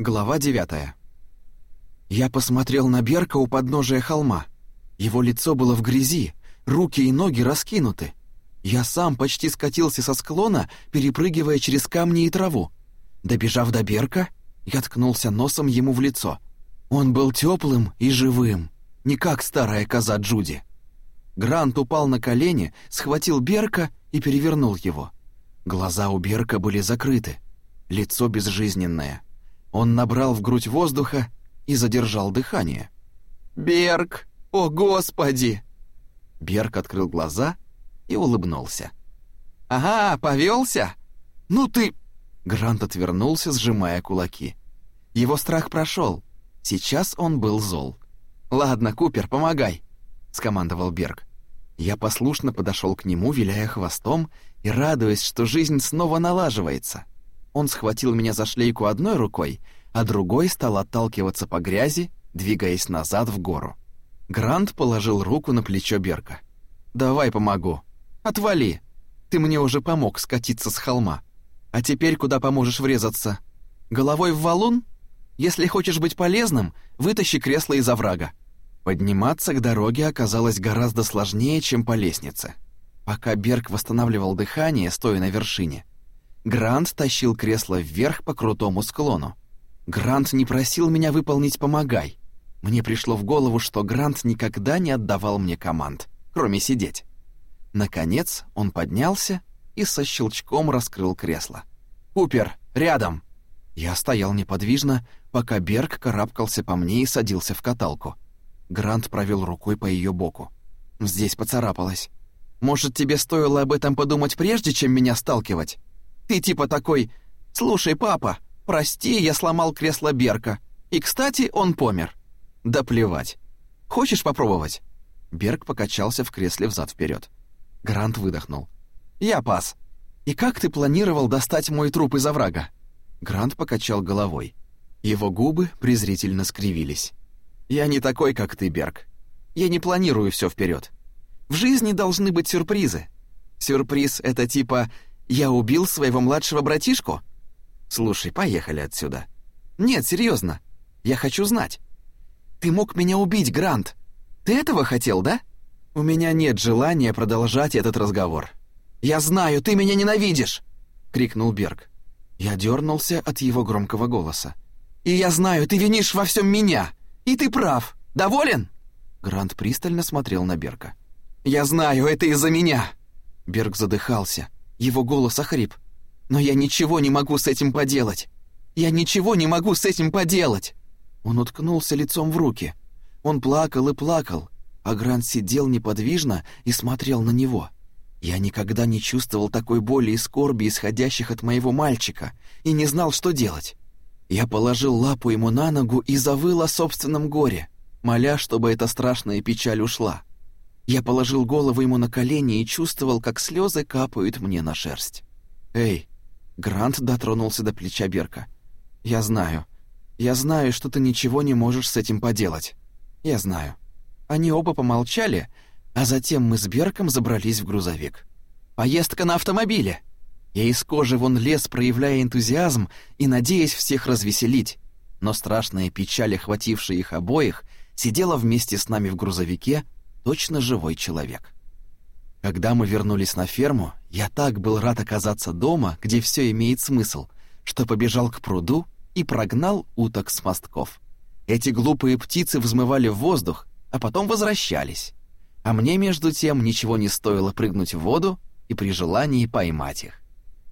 Глава 9. Я посмотрел на Берка у подножия холма. Его лицо было в грязи, руки и ноги раскинуты. Я сам почти скатился со склона, перепрыгивая через камни и траву. Добежав до Берка, я ткнулся носом ему в лицо. Он был теплым и живым, не как старая коза Джуди. Грант упал на колени, схватил Берка и перевернул его. Глаза у Берка были закрыты, лицо безжизненное. Он набрал в грудь воздуха и задержал дыхание. «Берг! О, Господи!» Берг открыл глаза и улыбнулся. «Ага, повелся? Ну ты...» Грант отвернулся, сжимая кулаки. Его страх прошел. Сейчас он был зол. «Ладно, Купер, помогай», — скомандовал Берг. Я послушно подошел к нему, виляя хвостом и радуясь, что жизнь снова налаживается. Он схватил меня за шлейку одной рукой, а другой стал отталкиваться по грязи, двигаясь назад в гору. Грант положил руку на плечо Берка. «Давай помогу. Отвали. Ты мне уже помог скатиться с холма. А теперь куда поможешь врезаться? Головой в валун? Если хочешь быть полезным, вытащи кресло из оврага. Подниматься к дороге оказалось гораздо сложнее, чем по лестнице. Пока Берг восстанавливал дыхание, стоя на вершине, Грант тащил кресло вверх по крутому склону. Грант не просил меня выполнить «помогай». Мне пришло в голову, что Грант никогда не отдавал мне команд, кроме сидеть. Наконец он поднялся и со щелчком раскрыл кресло. «Купер, рядом!» Я стоял неподвижно, пока Берг карабкался по мне и садился в каталку. Грант провел рукой по ее боку. «Здесь поцарапалось. Может, тебе стоило об этом подумать прежде, чем меня сталкивать? Ты типа такой «Слушай, папа, прости, я сломал кресло Берка. И, кстати, он помер». «Да плевать. Хочешь попробовать?» Берг покачался в кресле взад вперед. Грант выдохнул. «Я пас. И как ты планировал достать мой труп из оврага?» Грант покачал головой. Его губы презрительно скривились. Я не такой, как ты, Берг. Я не планирую все вперед. В жизни должны быть сюрпризы. Сюрприз — это типа «я убил своего младшего братишку»? Слушай, поехали отсюда. Нет, серьезно. Я хочу знать. Ты мог меня убить, Грант. Ты этого хотел, да? У меня нет желания продолжать этот разговор. Я знаю, ты меня ненавидишь, крикнул Берг. Я дернулся от его громкого голоса. И я знаю, ты винишь во всем меня. И ты прав. Доволен?» Грант пристально смотрел на Берка. «Я знаю, это из-за меня!» Берг задыхался. Его голос охрип. «Но я ничего не могу с этим поделать! Я ничего не могу с этим поделать!» Он уткнулся лицом в руки. Он плакал и плакал, а Грант сидел неподвижно и смотрел на него. Я никогда не чувствовал такой боли и скорби, исходящих от моего мальчика, и не знал, что делать. Я положил лапу ему на ногу и завыл о собственном горе, моля, чтобы эта страшная печаль ушла. Я положил голову ему на колени и чувствовал, как слезы капают мне на шерсть. «Эй!» Грант дотронулся до плеча Берка. «Я знаю. Я знаю, что ты ничего не можешь с этим поделать. Я знаю». Они оба помолчали, а затем мы с Берком забрались в грузовик. «Поездка на автомобиле!» Я из кожи вон лез, проявляя энтузиазм и надеясь всех развеселить. Но страшная печаль, охватившая их обоих, сидела вместе с нами в грузовике, точно живой человек. Когда мы вернулись на ферму, я так был рад оказаться дома, где все имеет смысл, что побежал к пруду и прогнал уток с мостков. Эти глупые птицы взмывали в воздух, а потом возвращались. А мне, между тем, ничего не стоило прыгнуть в воду и при желании поймать их.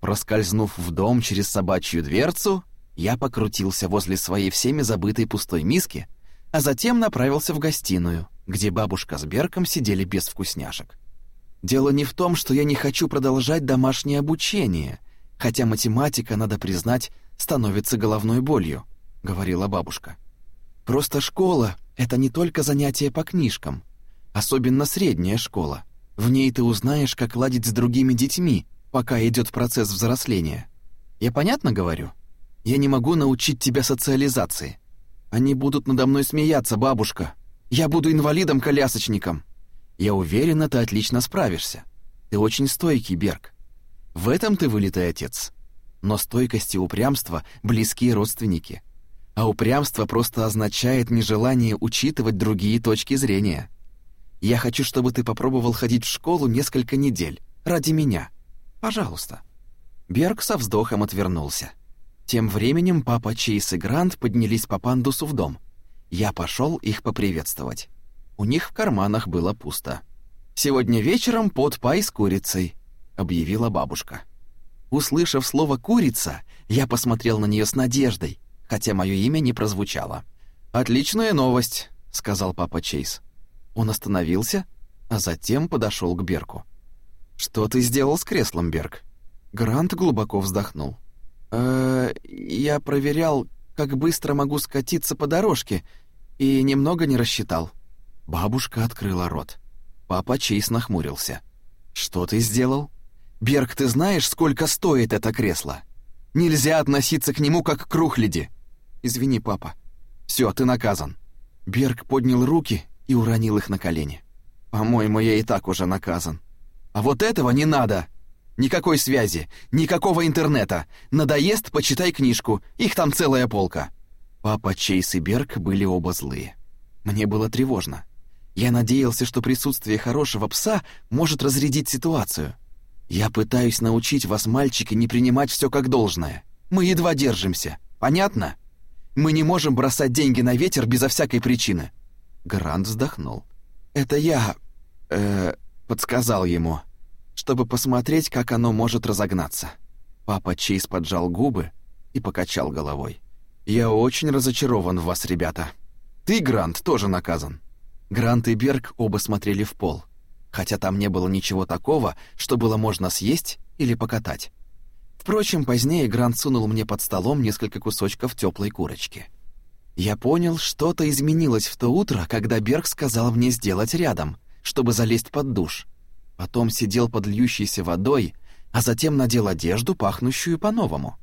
Проскользнув в дом через собачью дверцу, я покрутился возле своей всеми забытой пустой миски, а затем направился в гостиную, где бабушка с Берком сидели без вкусняшек. Дело не в том, что я не хочу продолжать домашнее обучение, хотя математика, надо признать, становится головной болью, говорила бабушка. Просто школа — это не только занятия по книжкам, особенно средняя школа. В ней ты узнаешь, как ладить с другими детьми, пока идет процесс взросления. Я понятно говорю? Я не могу научить тебя социализации. Они будут надо мной смеяться, бабушка. Я буду инвалидом-колясочником. Я уверена, ты отлично справишься. Ты очень стойкий, Берг. В этом ты вылитый отец. Но стойкость и упрямство — близкие родственники. А упрямство просто означает нежелание учитывать другие точки зрения. Я хочу, чтобы ты попробовал ходить в школу несколько недель. Ради меня. Пожалуйста». Берг со вздохом отвернулся. Тем временем папа Чейз и Грант поднялись по пандусу в дом. Я пошел их поприветствовать. У них в карманах было пусто. «Сегодня вечером под пай с курицей», — объявила бабушка. Услышав слово «курица», я посмотрел на нее с надеждой, хотя мое имя не прозвучало. «Отличная новость», — сказал папа Чейз. Он остановился, а затем подошел к Берку. «Что ты сделал с креслом, Берг?» Грант глубоко вздохнул. «Э, я проверял, как быстро могу скатиться по дорожке, и немного не рассчитал». Бабушка открыла рот. Папа Чейз нахмурился. «Что ты сделал?» «Берг, ты знаешь, сколько стоит это кресло? Нельзя относиться к нему как к рухляди». «Извини, папа». «Все, ты наказан». Берг поднял руки и уронил их на колени. «По-моему, я и так уже наказан». «А вот этого не надо!» Никакой связи, никакого интернета. Надоест, почитай книжку, их там целая полка». Папа Чейз и Берг были оба злые. Мне было тревожно. Я надеялся, что присутствие хорошего пса может разрядить ситуацию. Я пытаюсь научить вас, мальчики, не принимать все как должное. Мы едва держимся. Понятно? Мы не можем бросать деньги на ветер безо всякой причины. Грант вздохнул. Это я э подсказал ему чтобы посмотреть, как оно может разогнаться. Папа Чейз поджал губы и покачал головой. «Я очень разочарован в вас, ребята. Ты, Грант, тоже наказан». Грант и Берг оба смотрели в пол, хотя там не было ничего такого, что было можно съесть или покатать. Впрочем, позднее Грант сунул мне под столом несколько кусочков теплой курочки. Я понял, что-то изменилось в то утро, когда Берг сказал мне сделать рядом, чтобы залезть под душ — Потом сидел под льющейся водой, а затем надел одежду, пахнущую по-новому.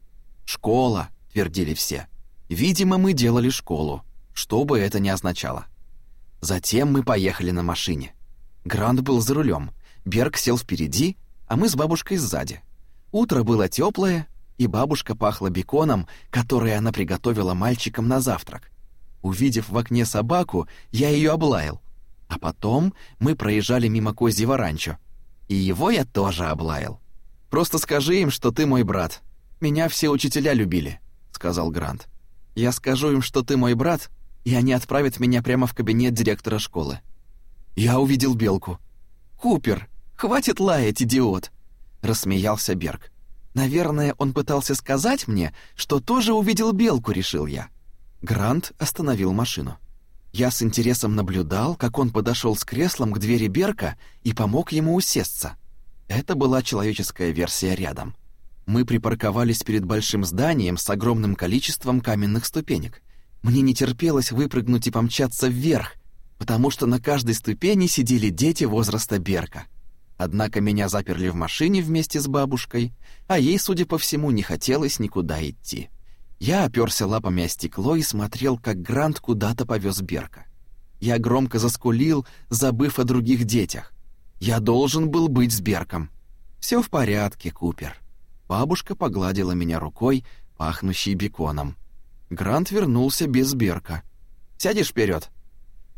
«Школа», — твердили все. «Видимо, мы делали школу, что бы это ни означало». Затем мы поехали на машине. Грант был за рулем, Берг сел впереди, а мы с бабушкой сзади. Утро было теплое, и бабушка пахла беконом, который она приготовила мальчикам на завтрак. Увидев в окне собаку, я ее облаял. А потом мы проезжали мимо козьего ранчо, и его я тоже облаял. Просто скажи им, что ты мой брат. Меня все учителя любили, сказал Грант. Я скажу им, что ты мой брат, и они отправят меня прямо в кабинет директора школы. Я увидел белку. Купер, хватит лаять, идиот, рассмеялся Берг. Наверное, он пытался сказать мне, что тоже увидел белку, решил я. Грант остановил машину. Я с интересом наблюдал, как он подошел с креслом к двери Берка и помог ему усесться. Это была человеческая версия рядом. Мы припарковались перед большим зданием с огромным количеством каменных ступенек. Мне не терпелось выпрыгнуть и помчаться вверх, потому что на каждой ступени сидели дети возраста Берка. Однако меня заперли в машине вместе с бабушкой, а ей, судя по всему, не хотелось никуда идти. Я оперся лапами о стекло и смотрел, как Грант куда-то повез Берка. Я громко заскулил, забыв о других детях. Я должен был быть с Берком. Все в порядке, Купер. Бабушка погладила меня рукой, пахнущей беконом. Грант вернулся без Берка. Сядешь вперед.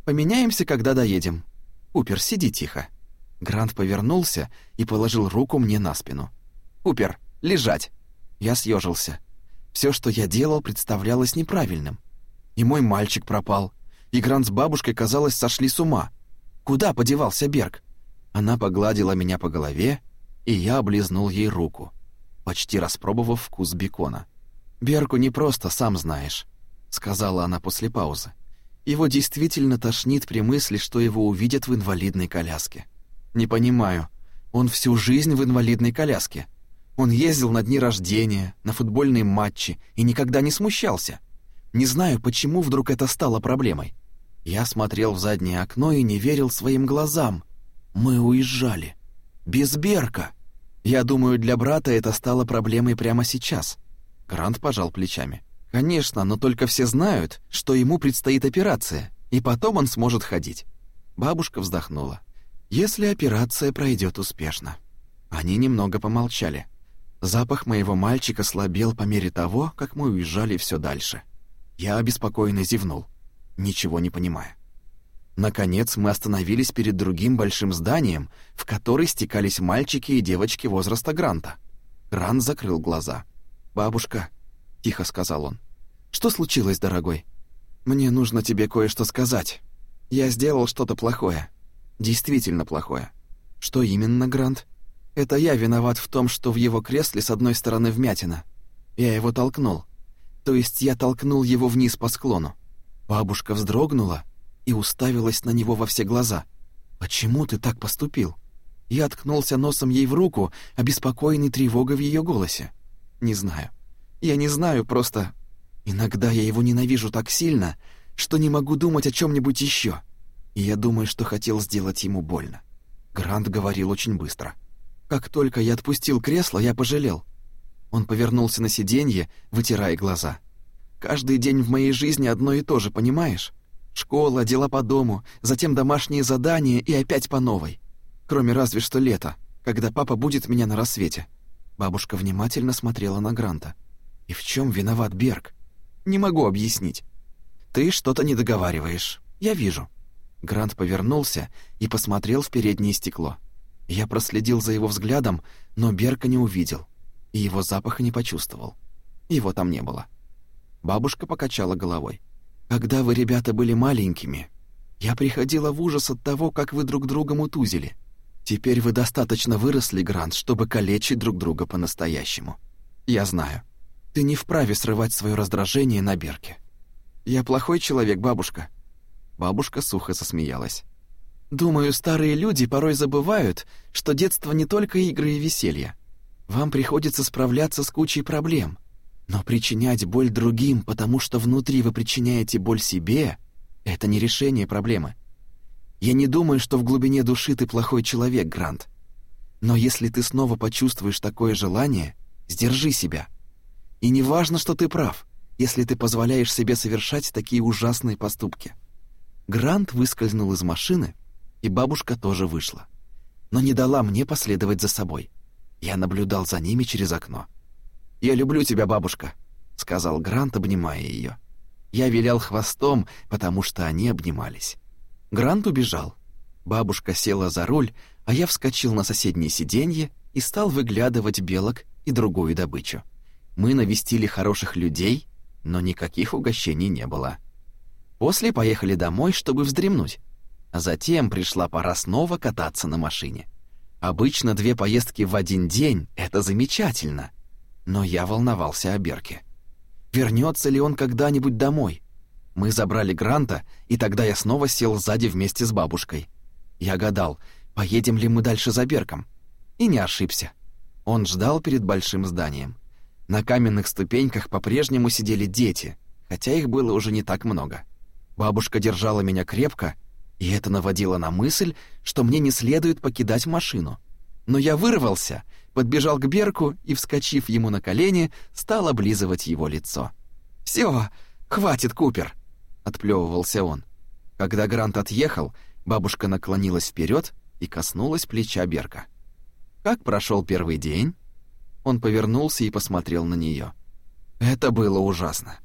Поменяемся, когда доедем. Купер, сиди тихо. Грант повернулся и положил руку мне на спину. Купер, лежать. Я съежился. Все, что я делал, представлялось неправильным. И мой мальчик пропал. И Грант с бабушкой, казалось, сошли с ума. Куда подевался Берг? Она погладила меня по голове, и я облизнул ей руку, почти распробовав вкус бекона. «Берку не просто, сам знаешь», — сказала она после паузы. «Его действительно тошнит при мысли, что его увидят в инвалидной коляске. Не понимаю, он всю жизнь в инвалидной коляске. Он ездил на дни рождения, на футбольные матчи и никогда не смущался. Не знаю, почему вдруг это стало проблемой. Я смотрел в заднее окно и не верил своим глазам. Мы уезжали. Без Берка. Я думаю, для брата это стало проблемой прямо сейчас. Грант пожал плечами. Конечно, но только все знают, что ему предстоит операция, и потом он сможет ходить. Бабушка вздохнула. Если операция пройдет успешно. Они немного помолчали. Запах моего мальчика слабел по мере того, как мы уезжали все дальше. Я обеспокоенно зевнул, ничего не понимая. Наконец мы остановились перед другим большим зданием, в который стекались мальчики и девочки возраста Гранта. Грант закрыл глаза. «Бабушка», — тихо сказал он, — «что случилось, дорогой? Мне нужно тебе кое-что сказать. Я сделал что-то плохое. Действительно плохое. Что именно, Грант? Это я виноват в том, что в его кресле с одной стороны вмятина. Я его толкнул. То есть я толкнул его вниз по склону. Бабушка вздрогнула и уставилась на него во все глаза. «Почему ты так поступил?» Я ткнулся носом ей в руку, обеспокоенный тревогой в ее голосе. «Не знаю. Я не знаю, просто... Иногда я его ненавижу так сильно, что не могу думать о чем нибудь еще. И я думаю, что хотел сделать ему больно». Грант говорил очень быстро. Как только я отпустил кресло, я пожалел. Он повернулся на сиденье, вытирая глаза. «Каждый день в моей жизни одно и то же, понимаешь? Школа, дела по дому, затем домашние задания и опять по новой. Кроме разве что лета, когда папа будет меня на рассвете». Бабушка внимательно смотрела на Гранта. «И в чем виноват Берг? Не могу объяснить. Ты что-то не договариваешь. Я вижу». Грант повернулся и посмотрел в переднее стекло. Я проследил за его взглядом, но Берка не увидел, и его запаха не почувствовал. Его там не было. Бабушка покачала головой. Когда вы, ребята, были маленькими, я приходила в ужас от того, как вы друг друга мутузили. Теперь вы достаточно выросли, Грант, чтобы калечить друг друга по-настоящему. Я знаю. Ты не вправе срывать свое раздражение на Берке. Я плохой человек, бабушка. Бабушка сухо засмеялась. Думаю, старые люди порой забывают, что детство не только игры и веселье. Вам приходится справляться с кучей проблем. Но причинять боль другим, потому что внутри вы причиняете боль себе, это не решение проблемы. Я не думаю, что в глубине души ты плохой человек, Грант. Но если ты снова почувствуешь такое желание, сдержи себя. И не важно, что ты прав, если ты позволяешь себе совершать такие ужасные поступки. Грант выскользнул из машины, и бабушка тоже вышла. Но не дала мне последовать за собой. Я наблюдал за ними через окно. «Я люблю тебя, бабушка», — сказал Грант, обнимая ее. Я вилял хвостом, потому что они обнимались. Грант убежал. Бабушка села за руль, а я вскочил на соседнее сиденье и стал выглядывать белок и другую добычу. Мы навестили хороших людей, но никаких угощений не было. После поехали домой, чтобы вздремнуть. А затем пришла пора снова кататься на машине. Обычно две поездки в один день — это замечательно но я волновался о Берке. Вернется ли он когда-нибудь домой? Мы забрали Гранта, и тогда я снова сел сзади вместе с бабушкой. Я гадал, поедем ли мы дальше за Берком. И не ошибся. Он ждал перед большим зданием. На каменных ступеньках по-прежнему сидели дети, хотя их было уже не так много. Бабушка держала меня крепко, и это наводило на мысль, что мне не следует покидать машину. Но я вырвался подбежал к Берку и, вскочив ему на колени, стал облизывать его лицо. «Всё, хватит, Купер!» — отплёвывался он. Когда Грант отъехал, бабушка наклонилась вперед и коснулась плеча Берка. «Как прошел первый день?» Он повернулся и посмотрел на нее. «Это было ужасно.